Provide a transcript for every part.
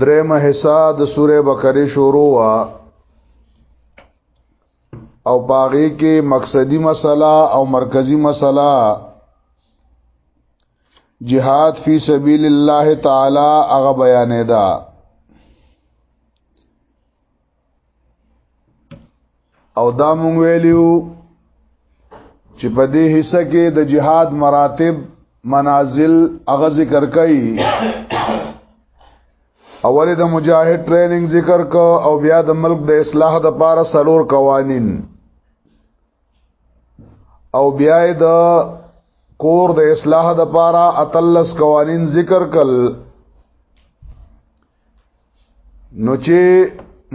درېمه حصہ د سوره بقره شروع وا او باغی کې مقصدی مسله او مرکزی مسله جهاد فی سبیل الله تعالی هغه بیانې ده او دا مونږ ویلیو چې په دې حصہ کې د جهاد مراتب منازل هغه ذکر کړي اول د مجاهد ټریننګ ذکر کو او بیا د ملک د اصلاح د پاره سلور قوانین او بیا د کور د اصلاح د پاره اتلس قوانین ذکر کړي نو چې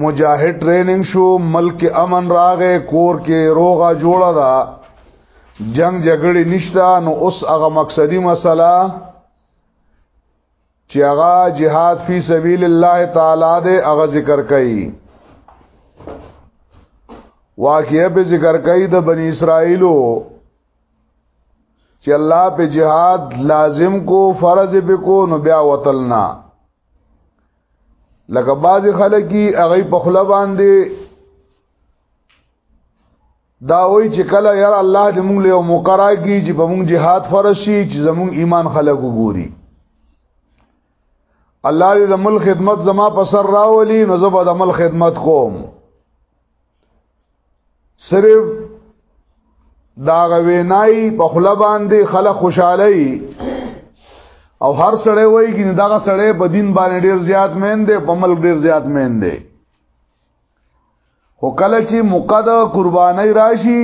مجاهد ټریننګ شو ملک امن راغې کور کې روغه جوړه ده جنگ جګړې نشته نو اوس هغه مقصدی مسله چې هغه jihad فی سبیل الله تعالی دې هغه ذکر کړي واقعې به ذکر کړي د بنی اسرائیلو چې الله په جهاد لازم کو فرض به کو نو بیا وتلنا لکه باز خلک کی هغه په خله باندې دا وای چې کله یاره الله دې موږ له مقرره کی چې په موږ جهاد فرض شي چې زموږ ایمان خلک وګوري الله دې د مل خدمت زما په سر راولي نو زه به د مل خدمت کوم صرف دا غوینای په خله باندې خلک خوشاله او هر سړی وایي چې دا سړی په دین باندې ډیر زیات مین دی په ملک ډیر زیات مین دی خو کله چې مقدر قرباني راشي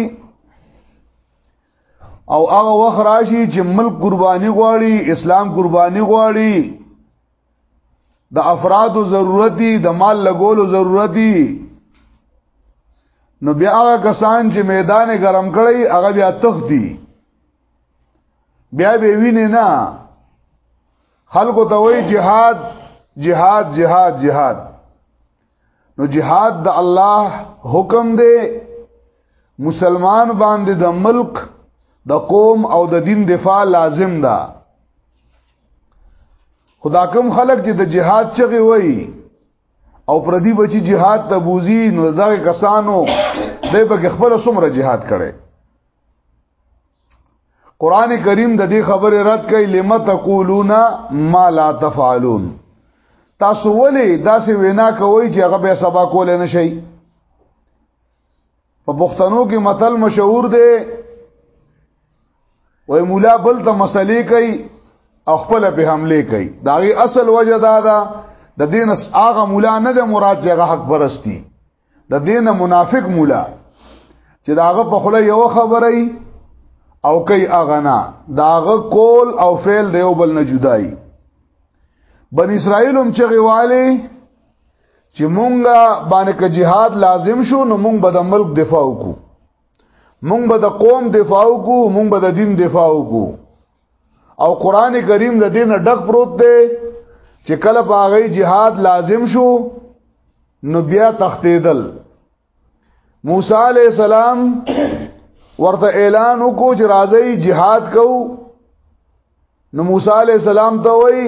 او هغه وخت راشي چې ملک قرباني غواړي اسلام قرباني غواړي د افرادو ضرورت دي د مال لګولو ضرورت دي نو بیا هغه کسان چې میدان ګرم کړي هغه بیا تختی بیا به ویني نه خلکو ته وایي jihad jihad jihad jihad نو جهاد د الله حکم دی مسلمان باندې د ملک د قوم او د دین دفاع لازم ده خدا کوم خلک چې د جهاد چغي وای او پردي بچي جهاد ته بوزي نو دغه کسانو به په خپل سمره جهاد کړي قران کریم د دې خبره رد کوي لم تقولون ما لا تفعلون تاسو ولې داسې وینا کوئ چې هغه به سبا کول نه شي په پښتنو کې متل مشهور دی وای مولا بل ته مسلې کوي او خپل به حمله کوي دا غي اصل وجه دا ده د دین هغه مولا نه د مراد جګه حق پرستی د دین منافق مولا چې داغه په خله یو خبره او کوي اغنا داغه کول او فعل دیو بل نه جدای بن اسرائیل هم چې غواړي چې مونږه باندې که jihad لازم شو نو مونږ به د ملک دفاع وکړو مونږ به د قوم دفاع وکړو مونږ به د دین دفاع وکړو او قران کریم د دین ډک پروت دی چې کله پاغي jihad لازم شو نو بیا تختیدل موسی علی السلام ورته اعلان وکړو چې راځي jihad کوو نو موسی علی السلام ته وایي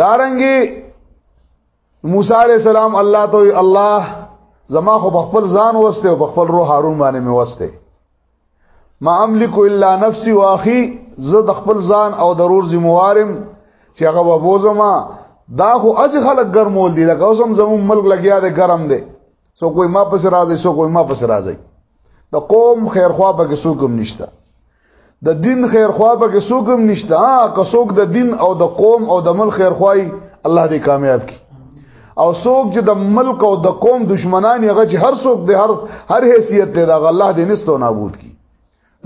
دارنګي موسی عليه السلام الله ته الله زما خو بخپل ځان وسته او بخپل روح هارون باندې مې وسته ما املک الا نفسي واخي زه د خپل ځان او ضرور ذمہوارم چې هغه وبوزما دا خو از خلک ګرمول دي لکه اوسم زموږ ملک لګیا دی ګرم دی سو کوئی ما پس راځي سو کوئی ما پس راځي د قوم خیرخوا به کې سو کوم نشته د دین خیر خوا په کې څوک هم نشته ها که څوک د دین او د قوم او د مل خیر خوای الله دې کامیاب کړي او څوک چې د ملک او د قوم دشمنان هغه چې هر څوک د هر هر حیثیت دی دا الله دې نستو نابود کړي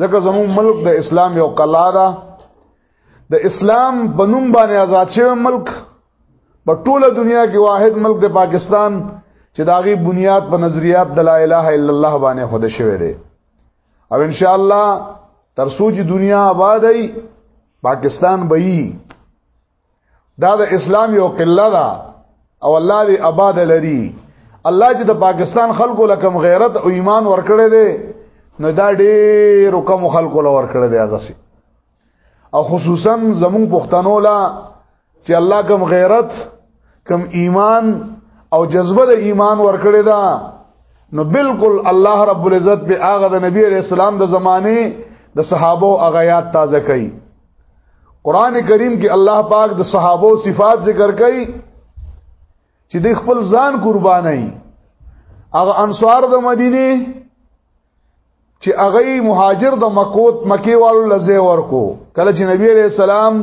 ځکه زموږ ملک د اسلام یو قلا ده د اسلام په نوم باندې آزاد شوی ملک په ټوله دنیا کې واحد ملک د پاکستان چې داغي بنیاد په نظریات د لا اله الا الله باندې خود شوی دی او ان شاء الله تر سوچ دنیا آباد ای پاکستان بئی دا د اسلام یو قله ده او الله دې آباد لري الله چې د پاکستان خلکو لکم غیرت او ایمان ورکړي دي نو دا ډېر کم خلکو لور کړی دی هغه سي او خصوصا زمون پښتنو لا چې الله کوم غیرت کوم ایمان او جذبه د ایمان ورکړی دا نو بالکل الله رب العزت به هغه د نبی علیہ السلام د زمانه د صحابه او غیات تازه کړي قران کریم کې الله پاک د صحابه او صفات ذکر کړي چې د خپل ځان قربانای هغه انصار د مدینه چې هغه مهاجر د مکوت مکی والو لزه ورکو کله چې نبی عليه السلام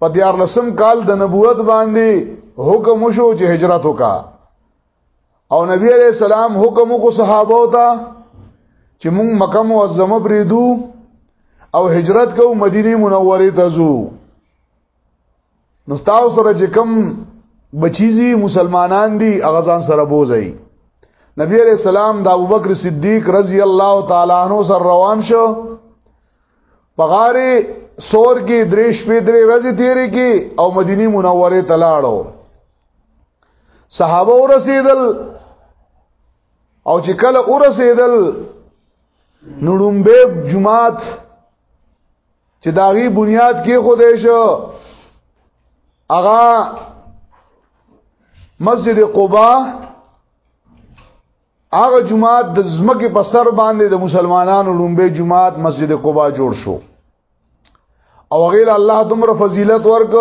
په دیار لسم کال د نبوت باندې حکم شو چې هجرت وکا او نبی عليه السلام حکم کو صحابه وتا چې مونږ مکه معظمه بریدو او هجرت کو مدینه منوره ته ځو نو تاسو سره چې کوم بچیزي مسلمانان دي هغه ځان سره بوزي نبی علیہ السلام د ابوبکر صدیق رضی الله تعالی عنہ سره روان شو پغاری سور کې دریش په درې ورځې تیرې کې او مدینه منوره ته لاړو صحابه ورسېدل او چې کله ورسېدل نړومبه جمعات چې داغي بنیاد کې خوده شو اغا مسجد قباء هغه جماعت د زمکه په سر باندې د مسلمانانو لومبه جماعت مسجد قباء جوړ شو او غیر الله دومره فضیلت ورک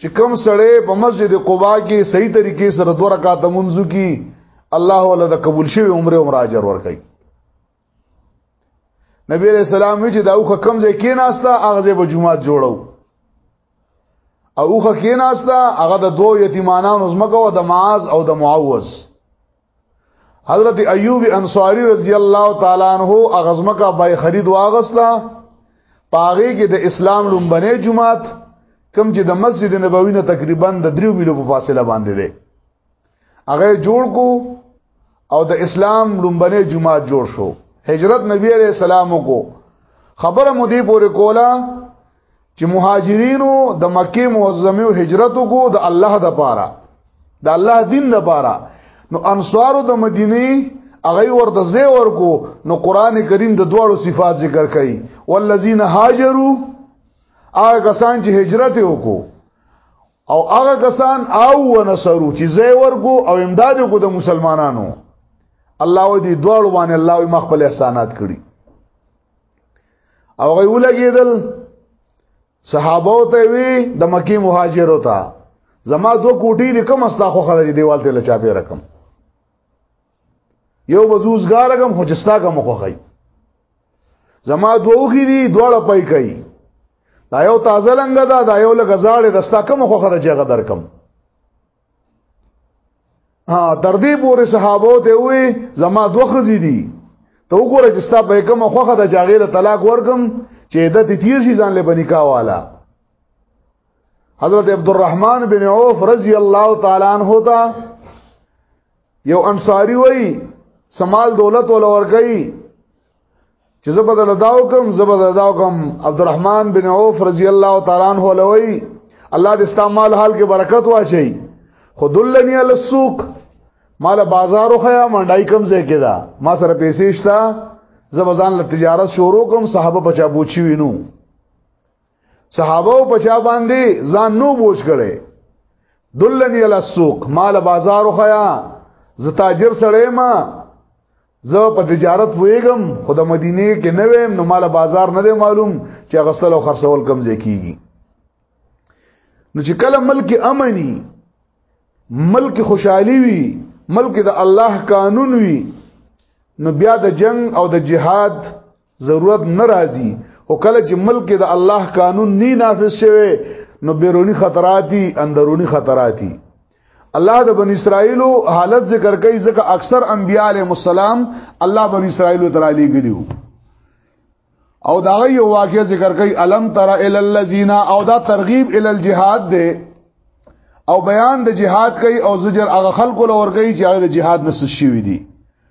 چې کم سړی په مسجد قباء کې صحیح طریقې سره دوه رکعات منځو کې الله ولا د قبول شوی عمره عمر اجر ورکړي نبی علیہ السلام وی چې دا اوخه کم ځای کې ناستا هغه ځای به جمعات جوړو او اوخه کې ناستا هغه د دوه یتیمانانو زمکو او د معاذ او د معوذ حضرت ایوب انصاری رضی الله تعالی عنہ هغه زمکه بای خرید واغسلا پاغه کې د اسلام لومبنه جمعات کم چې د مسجد نبوی نه تقریبا د 3 میلو په فاصله باندې ده هغه جوړ کو او د اسلام لومبنه جمعه جوړ شو هجرت نبی عليه السلام کو خبره مودي پورې کولا چې مهاجرینو د مکه معظمه او هجرت کو د الله د پاره د الله دین د پاره نو انصارو د مدینه هغه ورته زی ورکو نو قران کریم د دواړو صفات ذکر کړي والذین هاجروا هغه کسان چې هجرت وکړو او هغه کسان او ونصرو چې زې ورګو او امداد کو د مسلمانانو الله و دې دواړو باندې الله یې مخبل احسانات کړی او غي ولګیدل صحابه ته وی د مکی مهاجر وتا زما دو کوټی د کوم استا خو خلک دیوال ته لچا پی رقم یو بزوز ګارګم خو جستا کوم خو خی زما دوه خې دي دواړه پای کوي دا یو تازه لنګ ده دا یو لګ زاړه دستا کوم خو خره جګه درکم ها تر دې پورې صحابه ته وې زما دوه خزې دي ته وګوره چې ستا په کوم خو خره جګه له طلاق ورکم چې عدت تیر شي ځان له بنکا والا حضرت عبدالرحمن بن عوف رضی الله تعالی عنہ ته یو انصاری وای سمال دولت ولا ورګی چې زبدل داو کوم زبدل داو کوم عبدالرحمن بن عوف رضی الله تعالی عنہ لوی الله د استعمال حال کې برکت واچي خودلنی علی السوق مال بازار خو یا منډای کم ځای کې دا ما سره پیسې شته زبزان له تجارت شروع کوم صحابه بچا بوچی وینو صحابه په چا باندې ځان نو بوج کړي دلنی علی السوق مال بازار خیا ز تاجر سړی ما زه په تجارت وېګم خو د مدینه کې نه ویم نو مال بازار نه دی معلوم چې غسل او خرڅول کم ځای کیږي نو چې کله ملک امني ملک خوشحالي وي ملک د الله قانون وي نو بیا د جنگ او د جهاد ضرورت ناراضي او کله چې ملک د الله قانون نه نافذ شوه نو بیرونی خطراتی اندرونی خطراتی الله د بن اسرائیل حالت ذکر کوي ځکه اکثر انبیاء علیهم السلام الله بن اسرائیل تعالی لګلیو او دا یو واقعي ذکر کوي الم تر ال الذین او دا ترغیب ال الجهاد ده او بیان د جهاد کوي او زجر هغه خلکو لور کوي چې هغه د جهاد نس شوی دي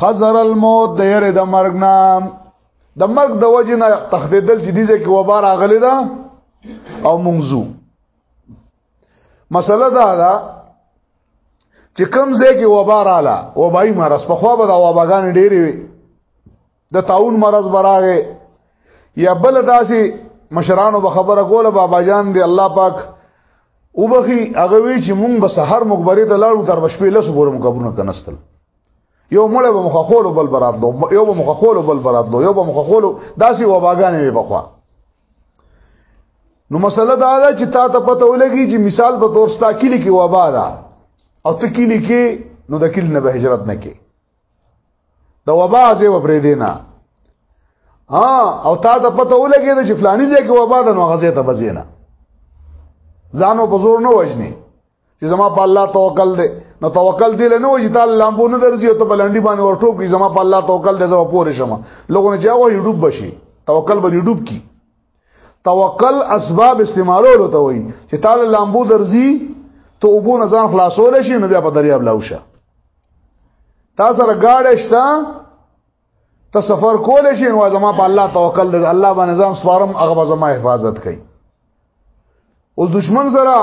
خزر الموت د یره د مرګ نه د مرګ د وجې نه تخدیدل چې دیزه کې وبا راغلی ده او منځو مسله دا ده چې کم ځای کې وبا رااله وبای مرز په خو به د وباګان ډېری وي د تعاون مرض براغه یا بل داسې مشرانو به خبره کوله بابا جان دی الله پاک وبخي هغه وی چې مونږ به سحر مقبره ته لاړو تر شپې لس ګورم قبرونه کنستل یو مړ به مخ خولو بل براتلو یو به مخ خولو بل براتلو یو به مخ خولو داسې وباګانې وي بخوا نو مسله دا ده چې تا ته پته ولګي چې مثال په تور ستا کلی کې وبا ده او ته کلی کې نو د کلی نه به هجرت نه کې د وبا ځای و پرې دینا ها او تا ته پته ولګی چې فلانی ځای کې وبا ده نو غزه ته بزینا ځانو په زور نه وژني چې زما په الله توکل دی نو توکل دی نه وځي تعالی لامبو نه درځي او ته بلندی باندې ورټوب کی زما په الله توکل دی زما پورې شمه لوګونه چې هغه یوټیوب بشي توکل به یوټیوب کی توکل اسباب استعمالولو ته وای چې تعالی لامبو درځي ته وبو نه ځان خلاصول شي نو بیا په دریاب لاوشه تا سره گاډه شته ته سفر کول شي نو زما په الله توکل دی الله باندې ځان سپارم هغه زما حفاظت کوي اوس دشمن سره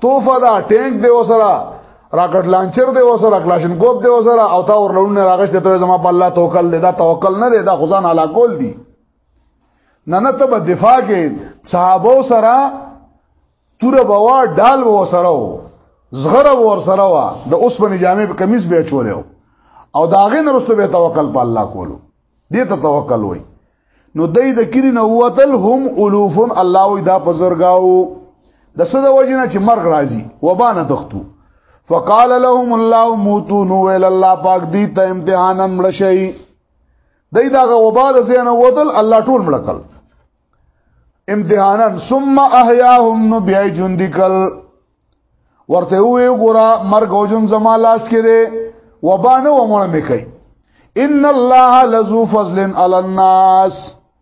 توفه دا ټانک دی وسره راکټ لانچر دی وسره کلاشن کوپ دی وسره او تا ورلونه راغشت ته زما په الله توکل دی دا توکل نه دی دا خدان علا کول دی نه نه ته به دفاع کې صحابه سره تور بوا ډال و سره و زغره ور سره و د اوسپنې جامې په کمیس به چولیو او داغه نرسته به توکل په الله کولو دې ته توکل وای نو دای د کری نه وتل هم الوفن الله وی دا پزرګاو د صد وجنه چې مرغ راځي وبانه تختو فقال لهم الله موتو نو ویل الله پاک دې ته امتحانا مړ شي دای دا غوبا د زین وتل الله ټول ملکل امتحانا ثم احیاهم نو بیا جون دکل ورته وی ګورا مرګ او جون زما لاس کې دی وبانه ومړه مې کوي ان الله لذو فضل علی الناس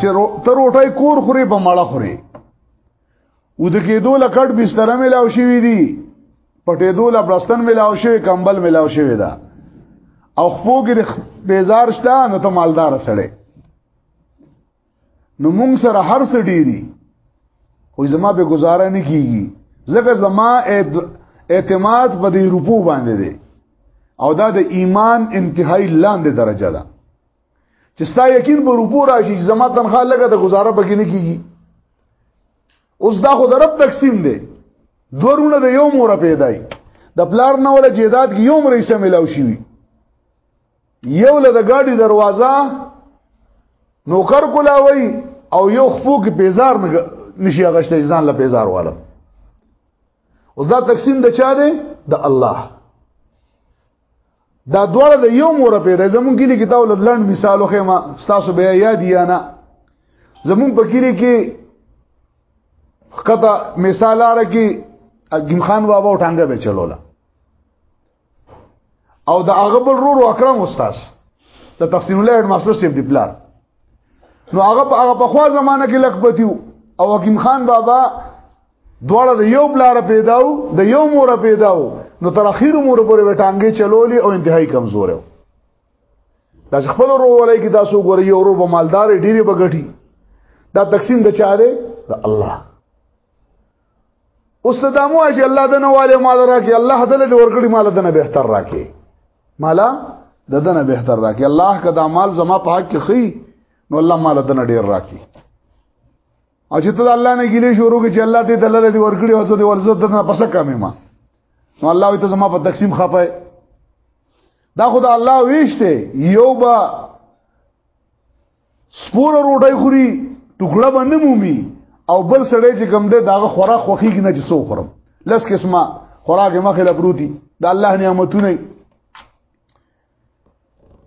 چې ته روټای کور خوري په مړه خوري او د کېدو لکټ بستر ملاو شوی دی پټې دوله برستن ملاو شوی کمبل ملاو شوی دا او خپو کې بیزار شته نو ته مالدار سړی نو مونږ سره هر څه ډیری خو زما به گزاره نه کیږي ځکه زما اعتماد په دې روپو باندې دی او دا د ایمان انتهایی لاندې درجه ده چې ستا یقین په روپو راشي چې زما تنخواه لګه د گزاره پکې نه کیږي اوس دا خو درب تقسیم دی دورونه د یو مور پیدای د پلار نه ول جیداد کې یو مری سم ملاو شي یو له د ګاډي دروازه نوکر کولاوي او یو خفو کې بیزار نشي غشته ځان له بیزار واله او دا تقسیم د چا دی د الله دا دواړه د یو مور پیدا زمون کې لیکي تاول لړن مثال خو ما تاسو به یاد یا نه زمون په کې لیکي خطا مثال لاره کې اګم خان بابا او ټانګه به چلولا او د هغه بل رور اکرم استاد د تقسیم الله هډ ماستر سیف دی پلار نو هغه په هغه په خوا زمانہ کې لکبتیو او حکیم خان بابا دواړه د یو بلار پیداو د یو مور پیداو نو تر اخیر مور پورې وټانګې چلولې او انتهایی کمزور و دا خپل ورولای کې تاسو ګورئ یو ورو مالدار ډیره بغټي دا تقسیم د چا دی د الله اوس ته دمو چې الله دنه والے مال راکې الله دله ورګړي مال دنه بهتر راکې مالا ددنه بهتر راکې الله کدا مال زما په حق کې خي نو الله مال دنه ډیر راکې او چې ته الله نه ګیلې شروع کې چې الله دې دلاله دې ورګړي او ته دې ورزه دنه پسه کمې ما نو الله ته زما په تقسیم خپای دا خدا الله ویشته یو با سپور روټي خوري ټوکړه باندې مومي او بل سړی چې کوم دی داغه خوراک خوخیږي نه چې سو خورم لس قسمه خوراک مخه لپروتي د الله نعمتونه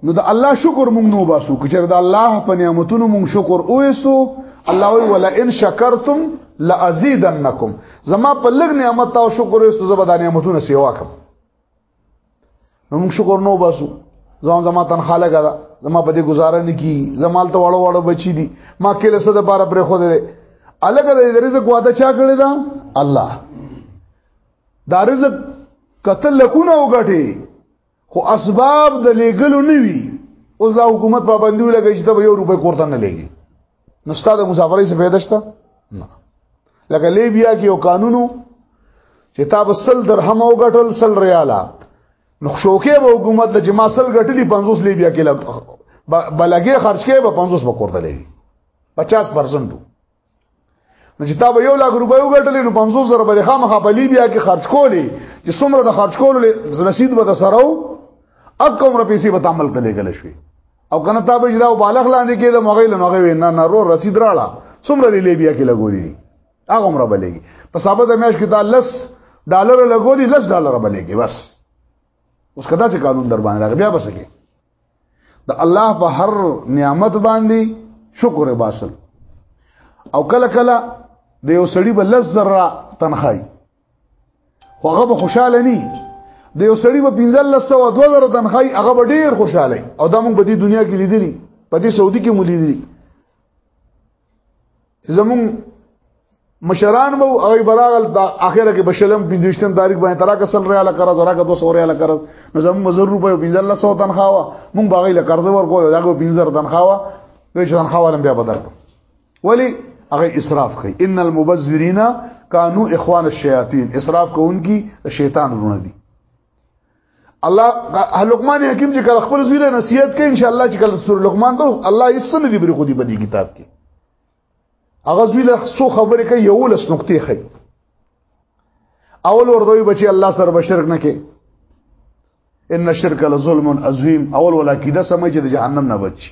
نو د الله شکر مونږ نو باسو کچر د الله په نعمتونو مونږ شکر اوېستو الله وی ولا ان شکرتم لازیدنکم زما په لګ نعمت او شکر اوېستو زبر د نعمتونو سیوا کوم نو موږ شکر نو باسو ځان زما تنخوا لګا دا زما په دې گزاره نه کی زمال ته وړو وړو بچی دي ما کله څه د بار پرې خو دې الګ د رزق واده چا کړی دا الله دا رزق قتل لکونه وګټي خو اسباب د لیګلو نه وی او دا حکومت پابندی ولګی چې ته یو روپۍ کوړه نه لګي نو ستاسو مسافرۍ څه فائدہ شته نه لکه لیبیا کې یو قانونو چې تا به سل درهم او غټل سل ریاله نو شوکه به حکومت له جما سل غټلی 50 لیبیا کې لګ بلګي خرج کې به 50 بکورته لګي 50% نو چې تا به یو لک روپۍ وګټلې نو 50 زره به خامخا په لیبیا کې خرج کولې چې څومره د خرج کولو رسید به تاسو راو اکه عمر پیسې به تعامل ته لګل شي او کنه تا به جدا بالغ لاندې کې د مغې له مغې وینا نه رو رسید راړه څومره دی لیبیا کې لګولې هغه عمره بلېږي په ثابت میاش کې دا لس ډالر لګولې لس ډالر بلېږي بس اوس کدا سي قانون در باندې راغی بیا بس کې د الله په هر نعمت باندې شکر باسل او کله کله د یو سړی بل لس ذره تنخای خو هغه به خوشاله ني د یو سړی په 1500 2000 تنخواه هغه به ډیر خوشاله او دا موږ په دې دنیا کې لیدلی په دې سعودي کې مو لیدلی زمون مشران وو او براغل د اخره کې بشلم 25 تاریخ باندې ترا کسل ریاله قرض را کا 200 ریاله قرض نو زمو مزر روپې 1500 تنخواه مونږ باغې له قرض ورکو دا 15 تنخواه وې چې تنخواه لم بیا بدل کړ ولی هغه اسراف کوي ان المبذرین کانو اخوان الشیاطین اسراف کوونکی شیطان ورونه دي الله لقمان حکیم چې کله خپل زوی له نصیحت کوي ان شاء الله چې کله سور لقمان ته الله یې سن دي بری خو دي په دې کتاب کې هغه زوی له سو خبرې کوي یو لس نقطې خي اول ورته بچي الله سره بشرک نه کوي ان الشرك لظلم عظیم اول ولا کیده سمې چې د جهنم نه بچي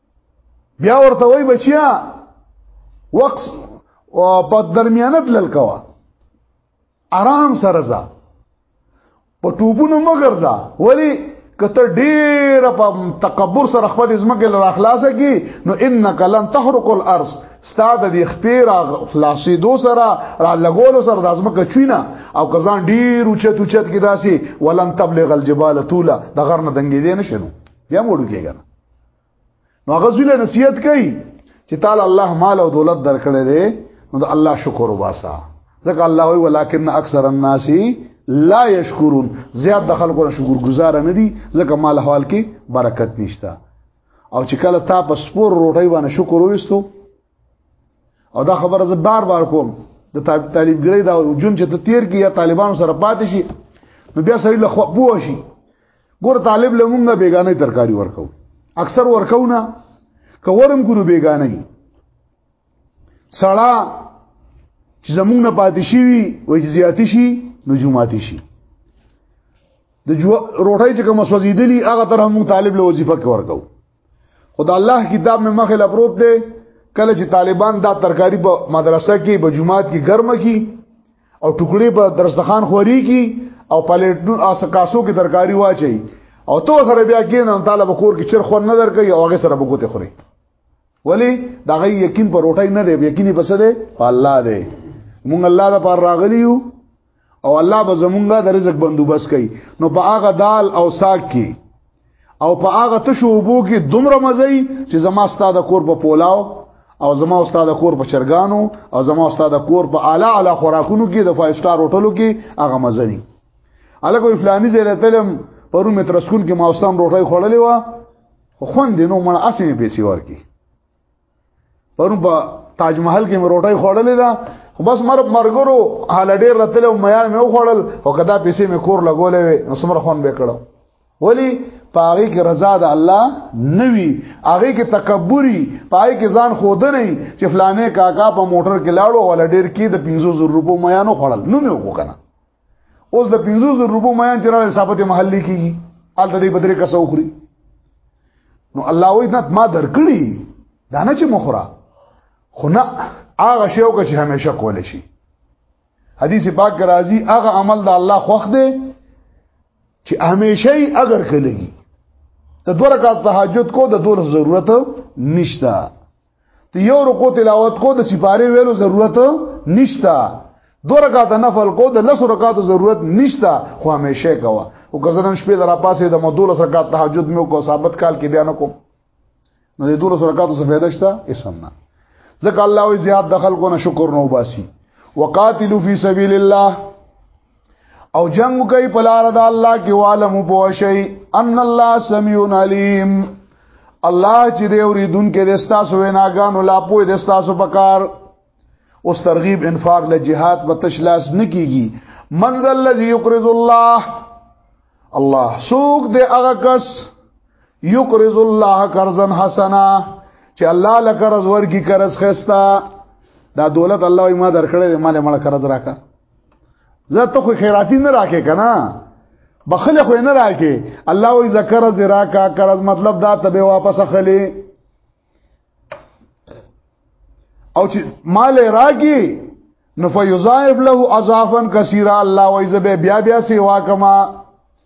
بیا ورته وای بچیا وقص او په درمیانه تلل کوا آرام سره ځه په ټوبونو مګر ځه ولی کته ډیر په تکبر سره خپل ځمکه لر اخلاصه کی نو انک لن تحرق الارض استاد د خپیر اخلاصي دو سره را لګول سره د ځمکه چوینه او کزان ډیر اوچت اوچت کی داسي ولن تبلغ الجبال طولا د غرنه دنګې دي نشنو بیا موړو کېږي نو هغه زله نصیحت کوي چې تعالی الله مال او دولت درکړي دي نو د الله شکر وباسا ځکه الله وی ولکن اکثر الناس لا یشکرون زیات د خلکو شکر گزار نه دي ځکه مال حوال کې برکت نشته او چې کله تا په سپور روټي باندې شکر وستو او دا خبره زه بار بار کوم د طالب ګری دا جون چې ته تیر کی یا طالبانو سره پاتې شي نو بیا سړی له خو بو شي ګور طالب لمونږه بیگانه ترکاری ورکو اکثر ورکو نه کورم ګورو بیگانه سړا چې زمونږ نه پاتې شي وي وای چې زیاتې شي نو جمعاتې شي د روټۍ چې کوم سوځیدلی هغه تر هم طالب له وظیفه کې ورکو خدای الله کتاب مې مخه لپروت دی کله چې طالبان دا ترکاری په مدرسه کې په جمعات کې ګرمه کی او ټوکړي په درستخان خوري کی او پلیټونو او سکاسو کې ترکاری واچي او تو سره بیا کینې طالب کور کې چر خور نه درکې او هغه سره بګوته خوري ولی دا غي یقین پر روټای نه دی یقیني بس دی په الله دی مونږ الله د پر راغلیو او الله به زمونږه د رزق بندوبست کوي نو په هغه دال او ساک کې او په هغه تشو وبو کې دومره مزي چې زما استاد کور په پولاو او زما استاد کور په چرګانو او زما استاد کور په اعلی اعلی خوراکونو کې د فایو سٹار هوټلو کې هغه مزني الګو فلاني زه راتلم پرون مې تر سکول کې ما استام روټي خوړلې و خو خوند نو مړه اسې پیسې ورکی پرون په تاج محل کې مروټي خوړلې ده خو بس مر مرګرو حال ډیر راتل او میار مې وخوړل او کدا پیسې مې کور لګولې وې نو سمره خون به کړو ولی پاغي کې رضا د الله نوي هغه کې تکبوري پای کې ځان خود نه چې فلانه کاکا په موټر کې لاړو ولا ډیر کې د 500 روپو میانو خړل نو مې وکړه اوس د 500 روپو میان چې راځي ثابت محلي کیږي الته دې بدرې کسه وخوري نو الله وې نه ما درکړي دا نه چې مخره خو نه هغه شی وکړي چې همیشه کول شي حدیث پاک راځي هغه عمل د الله خوښ دی چې همیشه یې اگر کړي د دوه رکعات تهجد کو د دوه ضرورت نشته ته یو رکو تلاوت کو د سپاره ویلو ضرورت نشتا دو رکعات نفل کو د لس رکعات ضرورت نشتا خو همیشه کوا او کزنن شپې درا پاسه د مدول رکعات تهجد مې کو ثابت کال کې بیان کو نو د دول رکعات څه فائدہ شته اسم نه ځکه الله وی زیاد دخل کو نه شکر نو باسي وقاتلوا فی سبیل الله او جنگ کوي په لار د الله کې عالم په شي ان الله سميع عليم الله چې دی اوریدونکو د ستاسو ویناګانو لا پوي د ستاسو پکار اوس ترغیب انفاق له جهاد په تشلاس نکېږي منزل الذي يقرض الله الله سوق دې هغه کس يقرض الله قرضا حسنا چې الله لکه قرض ورکی قرض خستا دا دولت الله ما درکړې مال مال قرض راکړه زه ته خو خیراتی نه راکې کنه بخله خو نه راکې الله وی ذکر زرا کا قرض مطلب دا ته به واپس خلی او چې مال راکی نو فیضائب له اضافا کثیرا الله وی زبه بیا بیا سیوا کما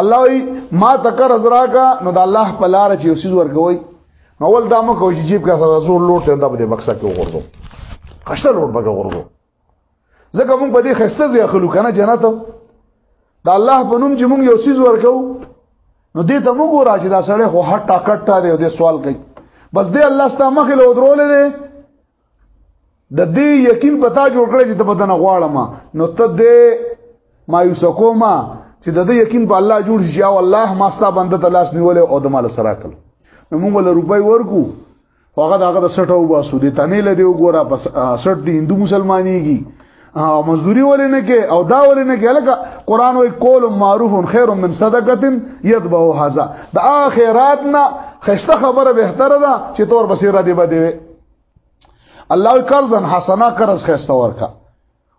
الله وی ما تکر ازراکا نو د الله په لار چې اوسې ورکوي نو ول دا مو کوي جیب کا سره زور لوټ ته د بکسه کې وګورم خشته لوټ بګه وګورم ځکه مونږ په دې خسته ځای خلو کنه جنت د الله په نوم چې مونږ یو سیز ورکو نو دې ته مونږ راځي دا سړی خو هټا کټا دی دې سوال کوي بس دې الله ستاسو مخې له درولې دی د دې یقین پتا جوړ کړی چې ته بدن غواړم نو ته دې مایوس کوما چې د دې یقین په الله جوړ شي او الله ما ستا بنده ته لاس نیولې او د مال سره کړ نو موږ له روپۍ ورکو هغه دغه د سټو باسو د تنې له دی وګوره پس سټ دی هندو مسلمانېږي او مزدوری ولې نه کې او دا ولې نه کې لکه قران وی کول معروف خیر من صدقه یتبع هذا د اخرات نه خسته خبره بهتره ده چې تور بصیره دی بده الله قرضن حسنا قرض خسته ورکا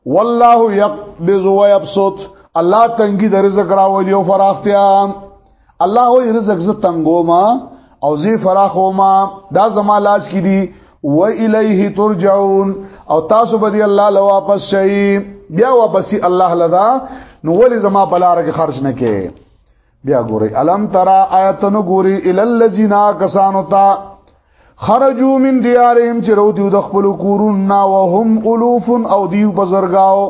والله يقبض ويبسط الله تنګي د رزق راولي او فراختیا الله وي رزق ز تنګوما او زی فراخوما دا زما لاس کې دي و الیه ترجعون او تاسو به دی الله لو واپس شئ بیا واپس الله لدا نو ولې زما بلارګ خرج نه کې بیا ګوري الم ترا آیتن ګوري ال الذین کسانو تا خرجوا من دیارهم چې رو دیو د خپل کورون نا وهم الوف او دیو بزرگاو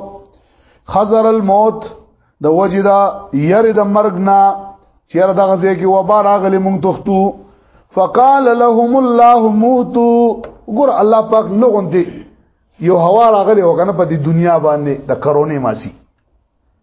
خزر الموت د وجدا ير د مرګ نا چیر د غزه کې وبا راغلی مونږ تختو فقال لهم الله موتو ګور الله پاک نو غوندي یو هوا راغلی وکنه په دې دنیا باندې د کرونې ماسی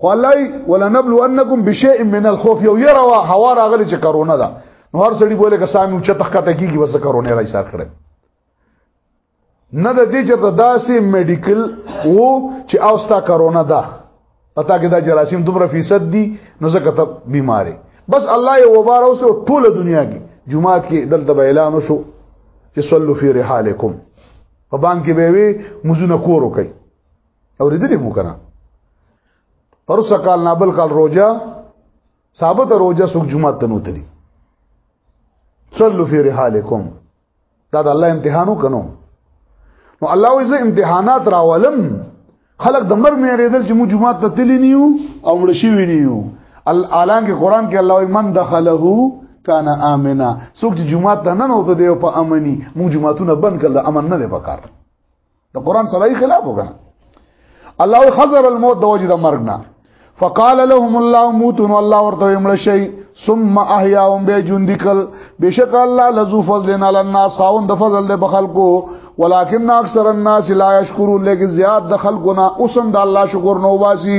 خو الله ولنبلونکم بشیء من الخوف یو یره وا هوا راغلی چې کرونا ده نو هر سړي بوله که سامي چې تخ کته کیږي وسه کرونا راځي سر کړي نه د دې چې داسې میډیکل وو چې اوستا کرونا ده پتا کې دا جراثیم دومره فیصد دي نو زکه ته بیماری بس الله یې وبار اوس ټول دنیا کې جمعات کې دلته به اعلان وشو چې صلو فی رحالکم په بانک کې به وي مزونه کورو کوي او ردی مو کنه پرس کال نابل کال روجا ثابت روجا سوق جمعه ته نو تلی صلوا فی رحالکم دا د الله امتحانو کنو نو الله وې زه امتحانات راولم خلک د مرګ نه ریدل چې مو جمعه ته تلی نیو او مړ شي وینیو الان کې قران کې الله من دخله کان امنا څوک چې جمعه ته نه نوته دی په امني مو جمعهونه بند کړل امن نه دی پکار د قران سره خلاف وکړه الله خزر الموت د وجه د مرګ نه فقال لهم الله موتون الله ورته امړ شي ثم احياهم به جندکل بشک الله لذو فضل على الناس خاوند فضل د بخلقو ولكن اکثر الناس لا يشكرون لکه زیاد د خلقنا اوسم د الله شکر نو واسي